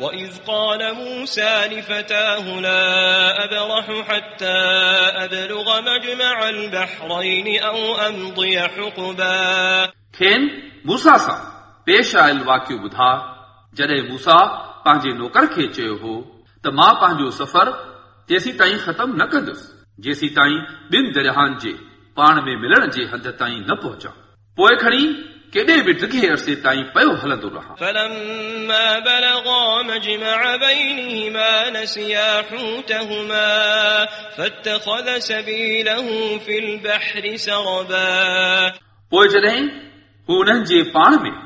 وإذ قال موسى لفتاه لا أبرح حتى أبلغ مجمع البحرين أو أمضي حقبا खेनि मूसा सां पेश आयल वाकियो ॿुधा जॾहिं मूसा पंहिंजे नौकर खे चयो हो त मां पंहिंजो सफ़र तेसीं ताईं ख़तम न कंदुसि जेसीं ताईं ॿिनि दरियाहनि जे पाण में मिलण जे हंध ताईं न पहुचां पोइ खणी केॾे बि टिघे अरसे ताईं पियो हलंदो रहां فلما بلغا مجمع بينهما نسيا حوتهما فاتخذ سبيله في البحر سربا पोइ जॾहिं हू उन्हनि जे पाण में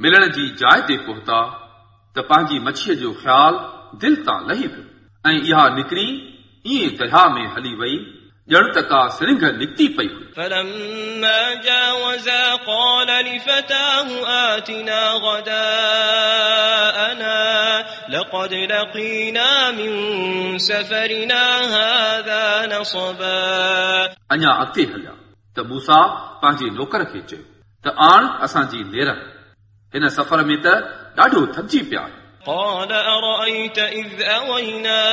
मिलण जी जाइ ते पहुता त पंहिंजी मच्छीअ जो ख़्यालु दिलि तां लही पियो ऐं इहा निकिरी ईअं दरिया में हली वई ॼण त का सिरिंग निकिती पई हुई فلما جاوزا قال لفتاه آتنا غداءنا لقد لقينا من سفرنا هذا نصبا अञा अॻिते हलिया त मूसा पंहिंजे नौकर खे चयो त आण असांजी नेरनि हिन सफ़र में त ॾाढो थकिजी पिया आहियूं। قال أرأيت إذ أوينا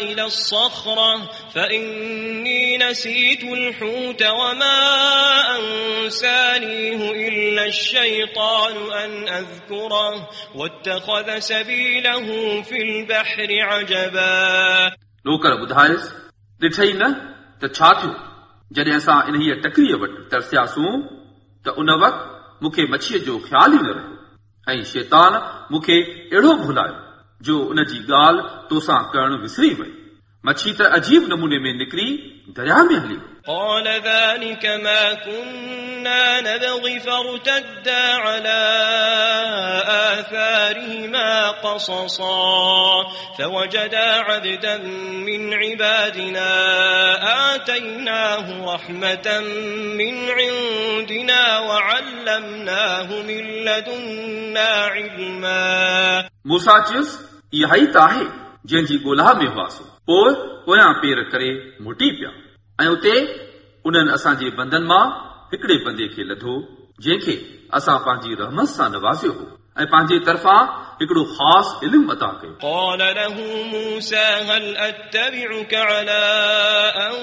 إلى الصخرة فإني نسيت الحوت وما أنسانيه إلا الشيطان أن أذكره واتخذ سبيله في البحر عجبا नौकर ॿुधायसि ॾिठई न त छा थियो जॾहिं असां इन्हीअ टकरीअ वटि तरसियासूं त उन वक़्तु मूंखे मच्छीअ जो ख़्यालु ई न रहियो ऐं शैतान मूंखे अहिड़ो भुलायो जो उन जी ॻाल्हि तोसां करणु विसरी वई मच्छी त अजीब नमूने में निकिरी दरिया में हली वई قال ذلك ما كنا نبغي فارتدا على آثارهما قصصا فوجدا عبدا من عبادنا آتيناه رحمة من عندنا وعلمناه من لدنا علما मूसा चयुसि इहा ई त आहे जंहिंजी ॻोल्हा में हुआसीं पोइ पोयां पेर करे मोटी पिया ऐं उते उन्हनि असांजे बंदनि मां हिकिड़े बंदे खे लधो जंहिंखे असां पंहिंजी रहमत सां नवाज़ियो हो ऐं पंहिंजे तरफ़ां हिकिड़ो ख़ासि इल्मु अता कयो قال له موسى هل أتبعك على أن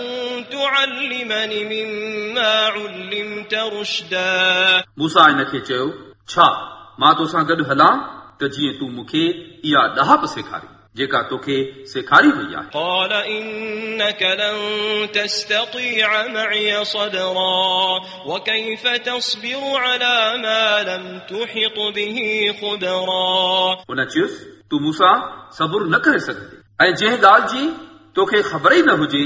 تعلمني مما علمت رشدا मूसा हिन खे चयो छा मां तोसां गॾु हलां त जीअं तूं मूंखे इहा ॾहाप सेखारी जेका तोखे सेखारी वई आहे قال إنك لن تستطيع معي صبرا وكيف تصبر على ما لم تحط به خبرا उन चयुसि तूं मूंसां सबुर न करे सघंदे ऐं जंहिं ॻाल्हि जी तोखे ख़बर ई न हुजे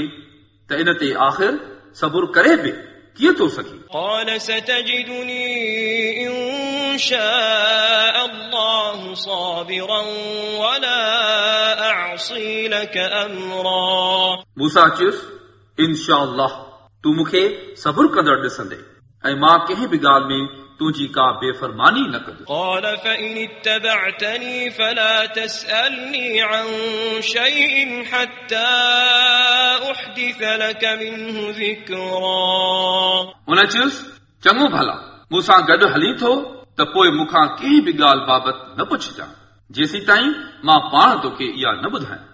त इन ते आख़िर सबुर करे बि कीअं थो सघी قال ستجدني إن شاء الله صابرا ولا أعصي لك أمرا मूसा चयुसि इनशा तूं मूंखे सबुर कंदड़ ॾिसंदे ऐं मां कंहिं बि ॻाल्हि में तुंहिंजी का बेफ़रमानी न कंदुसि قال فإن اتبعتني فلا تسألني عن شيء حتى أحدث لك منه ذكرا हुन चयुसि चङो भला मूंसां गॾु हली थो त पोइ मूंखां कंहिं बि ॻाल्हि बाबति न पुछजांइ जेसीं ताईं माँ पाण तोखे इहा न ॿुधायां।